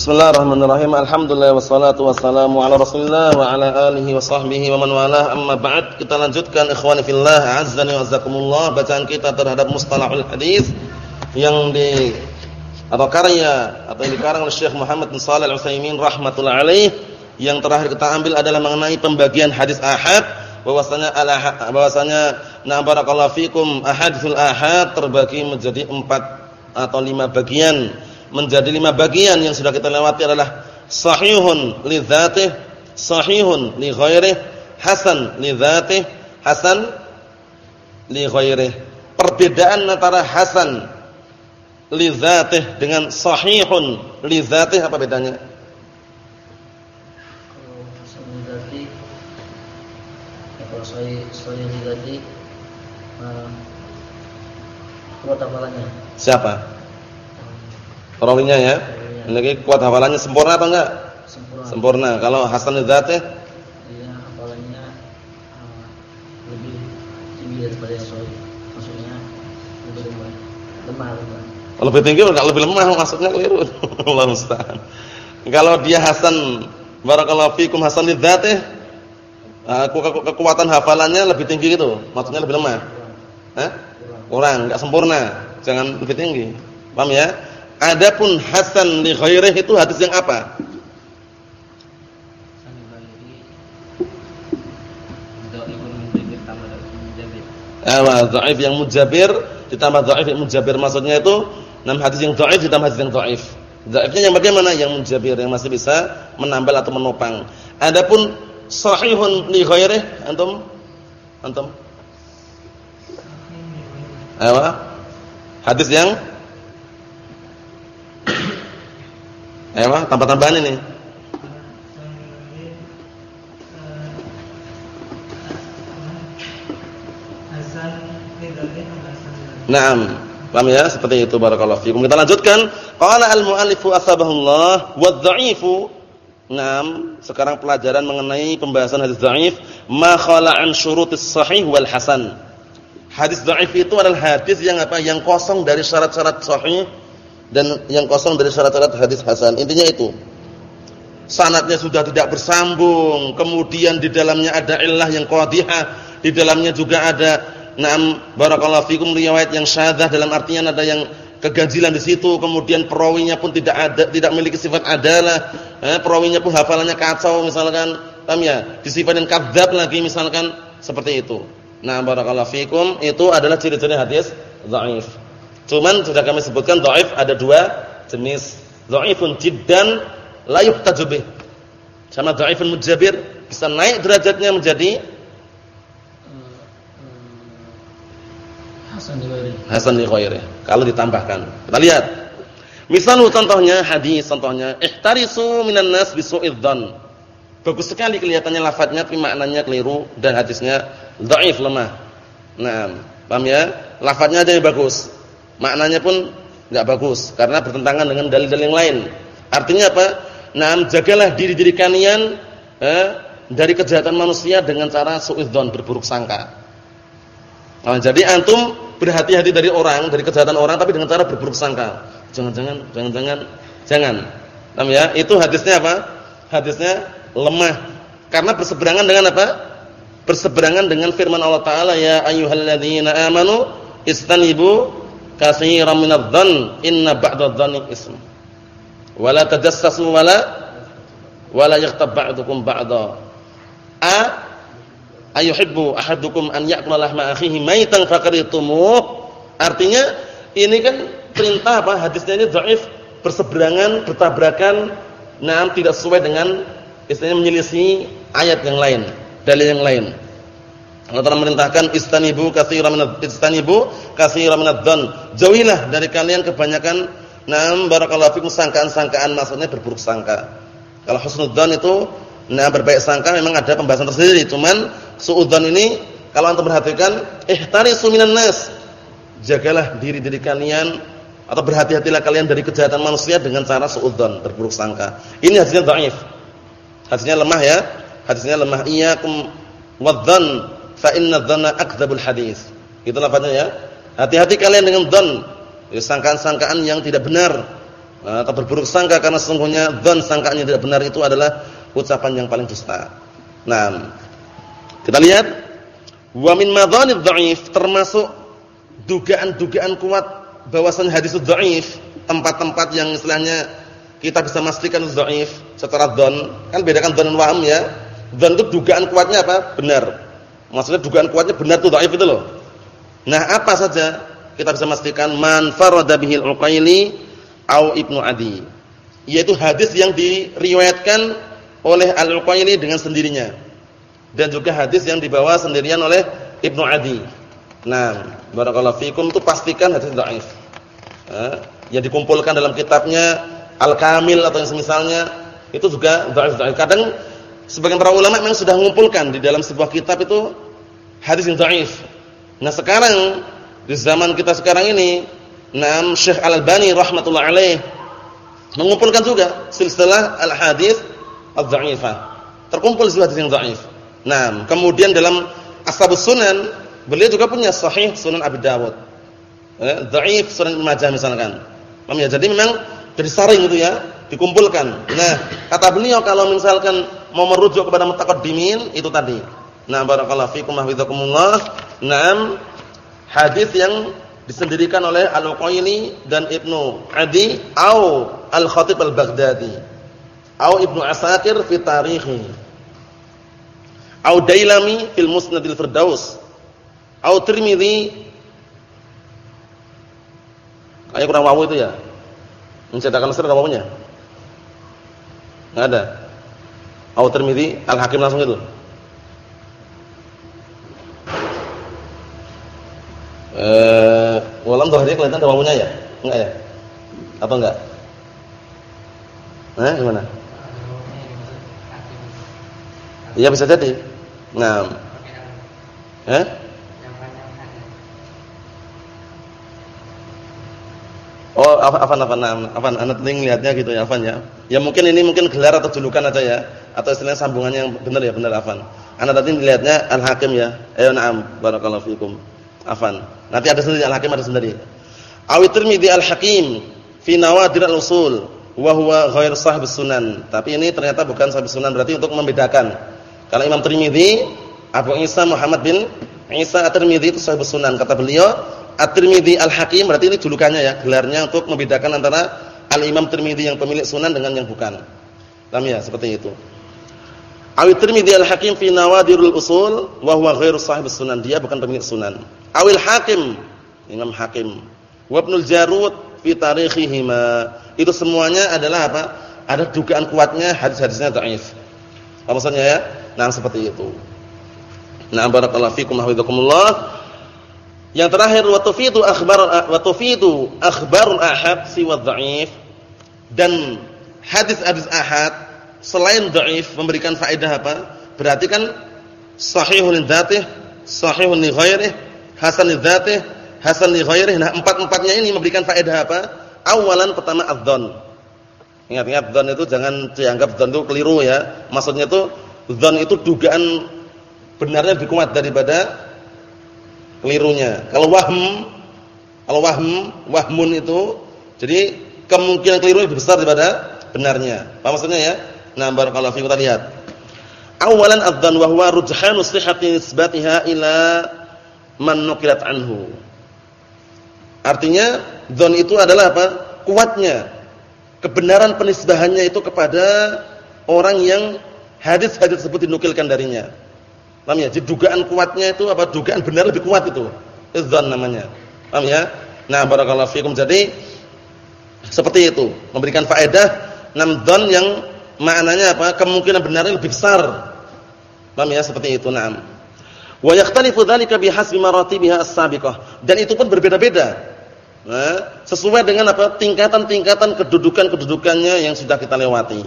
Bismillahirrahmanirrahim. Alhamdulillah wassalatu wassalamu ala Rasulillah wa ala alihi wa sahbihi wa man walah. Amma ba'd, kita lanjutkan ikhwani fillah, azzani wa azzakumullah bacaan kita terhadap mustalahul hadis yang di atau karya atau yang dikarang oleh Syekh Muhammad bin Shalih Al-Utsaimin rahimatullah alaih. Yang terakhir kita ambil adalah mengenai pembagian hadis ahad bahwasanya al bahwasanya na barakallahu fikum ahaditsul ahad terbagi menjadi empat atau lima bagian menjadi lima bagian yang sudah kita lewati adalah sahihun li dzatih, sahihun li ghairih, hasan li dzatih, hasan li ghairih. Perbedaan antara hasan li dzatih dengan sahihun li dzatih apa bedanya? Kalau sahih sahih li dzatih hafalannya. Siapa? Perawinya ya. Ini kuat hafalannya sempurna atau enggak? Sempurna. Sempurna. Kalau hasan dzatih? Iya, hafalannya uh, lebih tinggi daripada yang sahih. Maksudnya lebih lemah. Lemah, lemah. Lebih tinggi enggak lebih lemah maksudnya keliru. Allah musta'an. Kalau dia hasan barakallahu fikum hasan dzatih uh, kekuatan hafalannya lebih tinggi gitu. Maksudnya lebih lemah. Hah? Kurang, enggak sempurna. Jangan lebih tinggi. Paham ya? Adapun hasan li ghairih itu hadis yang apa? Awa dhaif yang mujabir ditambah dhaif yang mujabir maksudnya itu enam hadis yang dhaif ditambah hadis yang dhaif. Dhaifnya yang bagaimana? Yang mujabir yang masih bisa menambal atau menopang. Adapun sahihun li ghairih antum antum Awa hadis yang Ayo, tambah-tambahan ini. Naam. Paham ya? Seperti itu barakallahu fikum. Kita lanjutkan. Qala al-muallifu asbahullah wa dha'ifu. Naam. Sekarang pelajaran mengenai pembahasan hadis dhaif, ma khala an syurutis sahih wal hasan. Hadis dhaif itu adalah hadis yang apa? Yang kosong dari syarat-syarat sahih dan yang kosong dari syarat-syarat hadis hasan. Intinya itu. Sanatnya sudah tidak bersambung, kemudian di dalamnya ada illah yang qadhihah, di dalamnya juga ada na'am barakallahu fikum riwayat yang syadzah dalam artian ada yang keganjilan di situ, kemudian perawinya pun tidak ada tidak memiliki sifat adalah, eh, perawinya pun hafalannya kacau misalkan, paham ya? Disifatin kadzdzab lagi misalkan seperti itu. Nah, barakallahu fikum itu adalah ciri-ciri hadis dhaif. Cuman sudah kami sebutkan dhaif ada dua jenis. Dhaifun jiddan la yuhtaju bih. Sama dhaifun mujabir bisa naik derajatnya menjadi Hasan li ghairi. hasan li ghairi. Kalau ditambahkan. Kita lihat. Misal contohnya hadis contohnya ihtarisu minan nas bisu'idz dzan. Bagus sekali kelihatannya lafadznya tapi maknanya keliru dan hadisnya dhaif lemah. Nah, paham ya? Lafadznya aja yang bagus maknanya pun enggak bagus karena bertentangan dengan dalil-dalil yang lain. Artinya apa? Nah, jagalah diri-diri kalian eh, dari kejahatan manusia dengan cara suudzon berburuk sangka. Nah, jadi antum berhati-hati dari orang, dari kejahatan orang tapi dengan cara berburuk sangka. Jangan-jangan, jangan-jangan, jangan. Paham ya? Itu hadisnya apa? Hadisnya lemah karena berseberangan dengan apa? Berseberangan dengan firman Allah taala ya ayyuhalladzina amanu istanibu katsiran minadh-dhann inna ba'dadh-dhanni ism. Wala tajassasu wala wala yaghtab ba'dukum ba'dha. A ayuhibbu ahadukum an ya'kula lahma akhihi maitan faqaritumuh. Artinya ini kan perintah apa? Hadisnya ini dhaif, berseberangan, bertabrakan, nah tidak sesuai dengan istilahnya menyelisih ayat yang lain, dalil yang lain. Allah Taala merintahkan istanibu katsiran minadh istanibu katsiran minadh-dhann. Jauhilah dari kalian kebanyakan nam barakallahu fikum sangkaan-sangkaan maksudnya berburuk sangka. Kalau husnudzan itu nah berbaik sangka memang ada pembahasan tersendiri, cuman suudzan ini kalau antum perhatikan ihtarisu minan nas. Jagalah diri-diri kalian atau berhati-hatilah kalian dari kejahatan manusia dengan cara suudzan, berburuk sangka. Ini hadisnya dhaif. Hadisnya lemah ya. Hadisnya lemah. Iyyakum wadh-dhann fa inna dhanna akdzabul hadis. Itu lafaznya ya. Hati-hati kalian dengan dzan, ya, sangkaan-sangkaan yang tidak benar. atau berburuk sangka karena sesungguhnya dzan sangkanya tidak benar itu adalah ucapan yang paling dusta. Nah, kita lihat wa min madhanidh dhaif termasuk dugaan-dugaan kuat bahwasan hadis dhaif, tempat-tempat yang istilahnya kita bisa memastikan dhaif secara dzan, kan bedakan dzan dan waham ya. Dzan itu dugaan kuatnya apa? Benar. Maksudnya dugaan kuatnya benar itu dhaif itu loh. Nah, apa saja kita bisa memastikan man farada bihil uqaili au ibnu adi. Yaitu hadis yang diriwayatkan oleh al-Uqaili dengan sendirinya. Dan juga hadis yang dibawa sendirian oleh Ibnu Adi. Nah, barakallahu fikum itu pastikan hadis dhaif. Eh, yang dikumpulkan dalam kitabnya Al-Kamil atau yang semisalnya itu juga dhaif-dhaif. Kadang sebagian para ulama memang sudah mengumpulkan di dalam sebuah kitab itu hadis yang dhaif. Nah, sekarang di zaman kita sekarang ini, Naam Syekh Al-Albani rahmatullah alaih mengumpulkan juga silsilah al-hadis ad-dha'ifah. Terkumpul hadis yang dhaif. Nah, kemudian dalam Ashabus Sunan Beliau juga punya sahih Sunan Abi Dawud. Eh, dhaif Sunan Majah misalkan. Paham ya? Jadi memang dari saring itu ya, dikumpulkan. Nah, kata beliau kalau misalkan mau merujuk kepada mutaqaddimin itu tadi. Nah, barakallahu fikum wa hafizakumullah. Naam hadis yang disendirikan oleh Al-Uqayli dan Ibnu Adi au Al-Khatib Al-Baghdadi au Ibnu Asakir fi tarikhi au Dailami fil Musnadil Firdaus Au Tirmidzi Kayak kurang wawu itu ya. Mencetakkan nasr ada wawunya? Enggak ada. Au Tirmidzi Al-Hakim langsung itu. Eh, walam dhahri kelihatan ada wawunya ya? Enggak ya? Apa enggak? Nah, gimana? Iya bisa jadi. Nah. Eh? Oh, afan afan afan anak tadi lihatnya gitu ya afan ya. Ya mungkin ini mungkin gelar atau julukan aja ya atau istilah sambungannya yang benar ya benar afan. Anak tadi lihatnya Al Hakim ya. Ayo na'am barakallahu fikum. Afan. Nanti ada sendiri Al Hakim ada sendiri. Awi Tirmidzi Al Hakim fi Nawadir Al Usul wa huwa ghair sahib sunan. Tapi ini ternyata bukan sahib sunan berarti untuk membedakan. Kalau Imam Tirmidzi Abu Isa Muhammad bin Isa At-Tirmidzi itu sahib sunan kata beliau At-Tirmidzi Al-Hakim berarti ini julukannya ya, gelarnya untuk membedakan antara Al-Imam Tirmidzi yang pemilik sunan dengan yang bukan. Paham ya? Seperti itu. Awit Tirmidzi Al-Hakim fi Nawadirul Usul wa huwa ghairu sahib sunan. Dia bukan pemilik sunan. Awil Hakim, Imam Hakim. Wa Ibnul Jarud fi tarikhihima. Itu semuanya adalah apa? Ada dugaan kuatnya hadis-hadisnya dhaif. Apa maksudnya ya? Nah, seperti itu. Nah, barakallahu fikum wa yang terakhir wa tufidu akhbar wa tufidu akhbarul ahad siwa dhaif dan hadis-hadis ahad selain dhaif memberikan faedah apa? Berarti kan sahihun dzatih, sahihun li ghairihi, hasan li dzatih, hasan ghairihi. Nah, empat-empatnya ini memberikan faedah apa? Awalan pertama adzan. Ingat-ingat dzan itu jangan dianggap dzan itu keliru ya. Maksudnya itu dzan itu dugaan benarnya lebih kuat daripada kelirunya. Kalau wahm, kalau wahm, wahmun itu jadi kemungkinan keliru lebih besar daripada benarnya. Apa maksudnya ya? Nah, barakallahu fiikum kita lihat. Awalan adzan wa huwa rujhanu sihhati nisbatiha ila man nuqilat anhu. Artinya dzan itu adalah apa? Kuatnya kebenaran penisbahannya itu kepada orang yang hadis-hadis tersebut dinukilkan darinya. Paham ya? Jadi dugaan kuatnya itu apa? Dugaan benar lebih kuat itu. Idzan namanya. Paham ya? Nah, barakallahu fikum. Jadi seperti itu, memberikan faedah nam dzan yang maknanya apa? Kemungkinan benarnya lebih besar. Paham ya? Seperti itu, na'am. Wa yakhtalifu dzalika bihasbi maratibiha as-sabiqah. Dan itu pun berbeda-beda. Nah, sesuai dengan apa? tingkatan-tingkatan kedudukan-kedudukannya yang sudah kita lewati.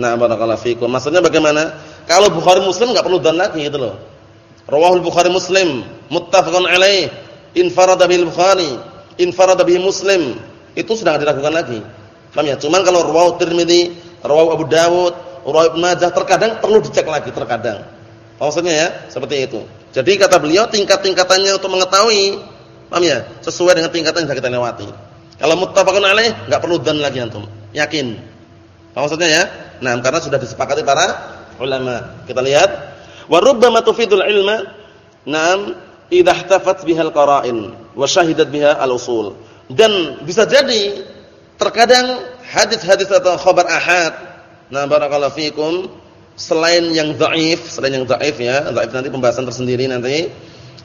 Nah, barakallahu fikum. Maksudnya bagaimana? Kalau Bukhari Muslim enggak perlu dan lagi gitu loh. Rawahul Bukhari Muslim muttafaqun alaih. Infarada bil Bukhari, infarada bihi Muslim. Itu sudah enggak diragukan lagi. Paham ya? Cuman kalau rawahu Tirmizi, rawahu Abu Dawud, rawahu Ibnu Majah terkadang perlu dicek lagi terkadang. Maksudnya ya, seperti itu. Jadi kata beliau tingkat-tingkatannya untuk mengetahui, paham ya? Sesuai dengan tingkatan yang kita lewati. Kalau muttafaqun alaih enggak perlu dan lagi antum. Yakin. Apa maksudnya ya? Nah, karena sudah disepakati para ulama. Kita lihat wa rubbama tufidul ilma nam idza ihtafat bihal qara'in wa syahidat biha al-usul. Dan bisa jadi terkadang hadis-hadis atau khabar ahad nah barakallahu fikum selain yang dhaif, selain yang dhaif ya, dhaif nanti pembahasan tersendiri nanti.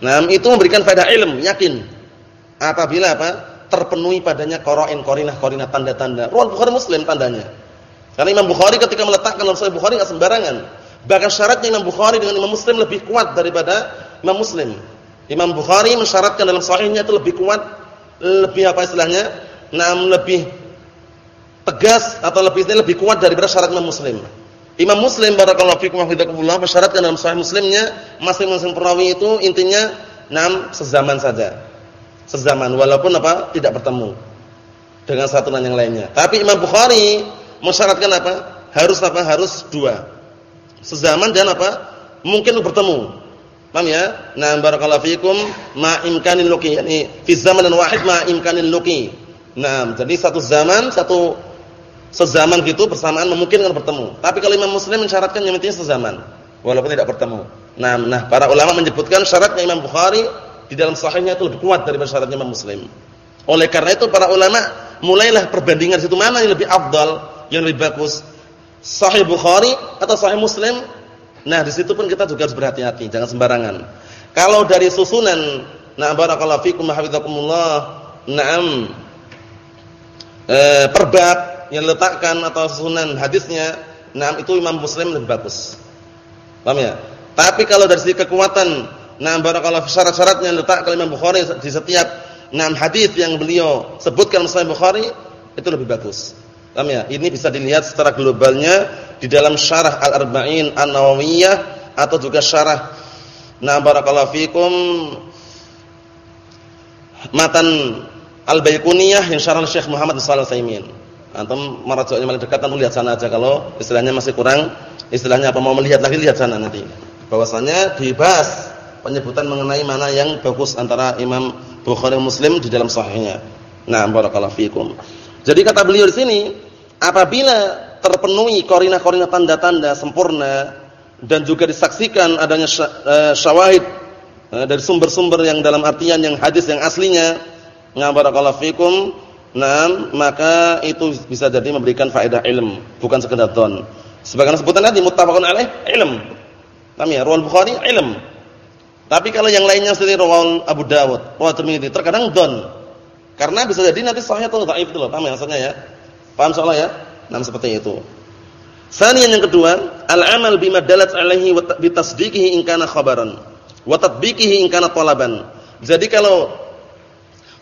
Nah, itu memberikan faedah ilmu, yakin. Apabila apa? terpenuhi padanya qara'in, qarinah, qarinah tanda-tanda. Ruwal Bukhari Muslim tandanya. Karena Imam Bukhari ketika meletakkan dalam Sahih Bukhari enggak sembarangan. Bahkan syaratnya Imam Bukhari dengan Imam Muslim lebih kuat daripada Imam Muslim. Imam Bukhari mensyaratkan dalam sahihnya itu lebih kuat, lebih apa istilahnya? Nah, lebih tegas atau lebih lebih kuat daripada syarat Imam Muslim. Imam Muslim barakallahu fikum wa hidakumullah mensyaratkan dalam sahih Muslimnya masing-masing perawi itu intinya enam sezaman saja. Sezaman walaupun apa? tidak bertemu dengan satu dan yang lainnya. Tapi Imam Bukhari mensyaratkan apa? Harus apa? Harus dua. Sezaman dan apa? Mungkin bertemu. Paham ya? Nah, barakallahu fikum ma imkanin luqi, yani fi zamanin wahid ma imkanin luqi. Nah, jadi satu zaman, satu sezaman gitu bersamaan memungkinkan bertemu. Tapi kalau Imam Muslim mensyaratkan yang intinya sezaman walaupun tidak bertemu. Nah, nah para ulama menyebutkan syaratnya Imam Bukhari di dalam sahihnya itu lebih kuat daripada syaratnya Imam Muslim. Oleh karena itu para ulama mulailah perbandingan situ mana yang lebih afdal, yang lebih bagus. Sahih Bukhari atau sahih Muslim? Nah, di situ pun kita juga harus berhati-hati, jangan sembarangan. Kalau dari susunan, nah barakallahu fikum hafizakumullah, na'am. Eh, perbab yang letakkan atau sunan hadisnya, nah itu Imam Muslim lebih bagus. Paham ya? Tapi kalau dari segi kekuatan, nah barakallahu syarat-syaratnya letakkan Imam Bukhari di setiap enam hadis yang beliau sebutkan Sahih Bukhari itu lebih bagus. Paham ya? Ini bisa dilihat secara globalnya di dalam syarah Al-Arba'in An-Nawawiyah atau juga syarah Nah barakallahu fikum matan Al-Baiquniyah yang syarah Syekh Muhammad sallallahu alaihi wasallam. Antum merujuknya paling dekat antum lihat sana aja kalau istilahnya masih kurang, istilahnya apa mau melihat lagi lihat sana nanti. Bahwasanya dibahas penyebutan mengenai mana yang bagus antara Imam Bukhari Muslim di dalam sahihnya. Nah, barakallahu fikum. Jadi kata beliau di sini, apabila terpenuhi korina-korina tanda-tanda sempurna dan juga disaksikan adanya eh, syawahid eh, dari sumber-sumber yang dalam artian yang hadis yang aslinya, nah barakallahu fikum Nah, maka itu bisa jadi memberikan faedah ilm, bukan sekedar don. Sebagian sebutan tadi muttafaqun alaih ilm. Paham ya? Rawal Bukhari ilm. Tapi kalau yang lainnya seperti rawal Abu Dawud, rawal Tirmidzi terkadang don. Karena bisa jadi nanti sahih atau dhaif itu loh, paham ya maksudnya ya? Paham soalnya ya? Nah, seperti itu. Sanian yang kedua, al-amal bima dalat alaihi wa bitasdiqihi in kana khabaran wa tatbiqihi in kana talaban. Jadi kalau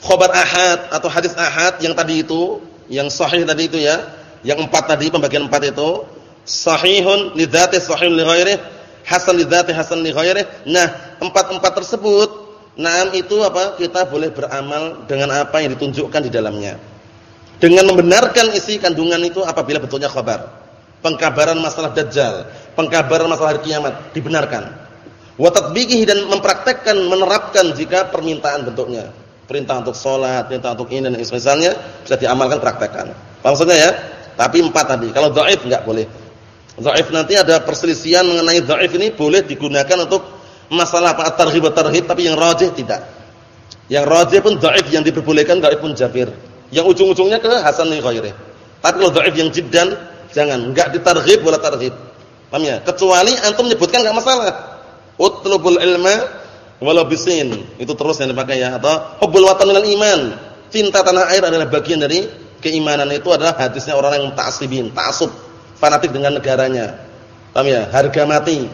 khobar ahad atau hadis ahad yang tadi itu, yang sahih tadi itu ya, yang empat tadi pembagian empat itu, sahihun li sahihun li hasan li hasan li. Nah, empat-empat tersebut, nah itu apa? Kita boleh beramal dengan apa yang ditunjukkan di dalamnya. Dengan membenarkan isi kandungan itu apabila betulnya khabar. Pengkabaran masalah dajjal, pengkabaran masalah hari kiamat dibenarkan. Wa tatbiqihi dan mempraktekkan, menerapkan jika permintaan bentuknya perintah untuk sholat, perintah untuk ini dan misalnya bisa diamalkan praktekkan. Maksudnya ya? Tapi empat tadi. Kalau dhaif enggak boleh. Dhaif nanti ada perselisihan mengenai dhaif ini boleh digunakan untuk masalah apa targhib tarhib tapi yang rajih tidak. Yang rajih pun dhaif yang diperbolehkan dhaif pun jabir. Yang ujung-ujungnya ke hasan li ghairi. Tapi kalau dhaif yang jiddan jangan, enggak ditarghib wala tarhib. Paham ya? Kecuali antum menyebutkan enggak masalah. Utlubul ilma walau bisin itu terus yang dipakai ya. Atau hubbul watan minal iman. Cinta tanah air adalah bagian dari keimanan. Itu adalah hadisnya orang yang ta'assibin ta'assub fanatik dengan negaranya. Paham ya? Harga mati.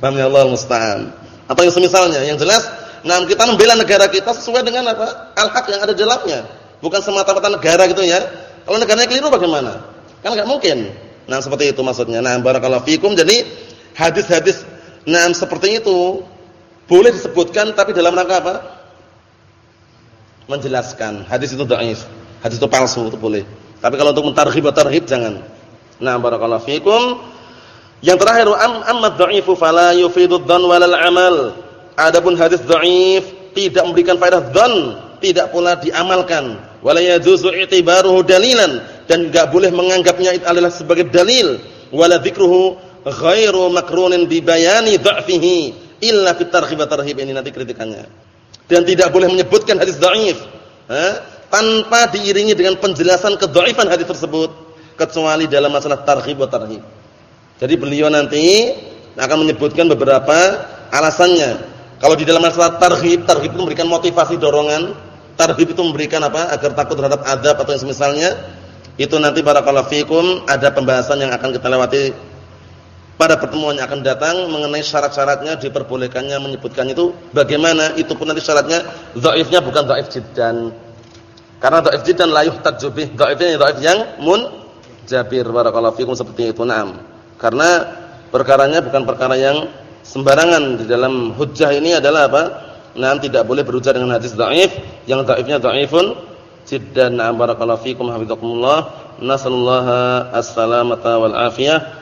Paham ya Allah musta'an. Atau yang semisalnya yang jelas nah kita membela negara kita sesuai dengan apa? Al-haq yang ada dalamnya. Bukan semata-mata negara gitu ya. Kalau negaranya keliru bagaimana? Kan enggak mungkin. Nah seperti itu maksudnya. Nah barakallahu fikum. Jadi hadis-hadis nah seperti itu boleh disebutkan tapi dalam rangka apa? Menjelaskan. Hadis itu dhaif. Hadis itu palsu itu boleh. Tapi kalau untuk mentarghib tarhib jangan. Nah, barakallahu fikum. Yang terakhir am amma dhaifu fala yufidu dhann walal amal. Adapun hadis dhaif tidak memberikan faedah dhan, tidak pula diamalkan. wala yajuzu i'tibaruhu dalilan dan enggak boleh menganggapnya itu adalah sebagai dalil wala dzikruhu ghairu makrunin bi bayani dha'fihi illa fit targhib wa tarhib ini nanti kritikannya. Dan tidak boleh menyebutkan hadis dhaif tanpa diiringi dengan penjelasan kedhaifan hadis tersebut kecuali dalam masalah targhib wa tarhib. Jadi beliau nanti akan menyebutkan beberapa alasannya. Kalau di dalam masalah targhib targhib itu memberikan motivasi dorongan. Tarhib itu memberikan apa? Agar takut terhadap adab atau yang semisalnya. Itu nanti barakallahu fikum ada pembahasan yang akan kita lewati pada pertemuan yang akan datang mengenai syarat-syaratnya diperbolehkannya menyebutkan itu bagaimana itu pun nanti syaratnya dhaifnya bukan dhaif jiddan. Karena dhaif jiddan la yuhtajju bih. Dhaifnya dhaif yang mun jabir barakallahu fikum seperti itu. Naam. Karena perkaranya bukan perkara yang sembarangan di dalam hujjah ini adalah apa? Nah, tidak boleh berujar dengan hadis dhaif, yang dhaifnya dhaifun jiddan. Barakallahu fikum hafizakumullah. Nasallallahu as-salamata wal afiyah.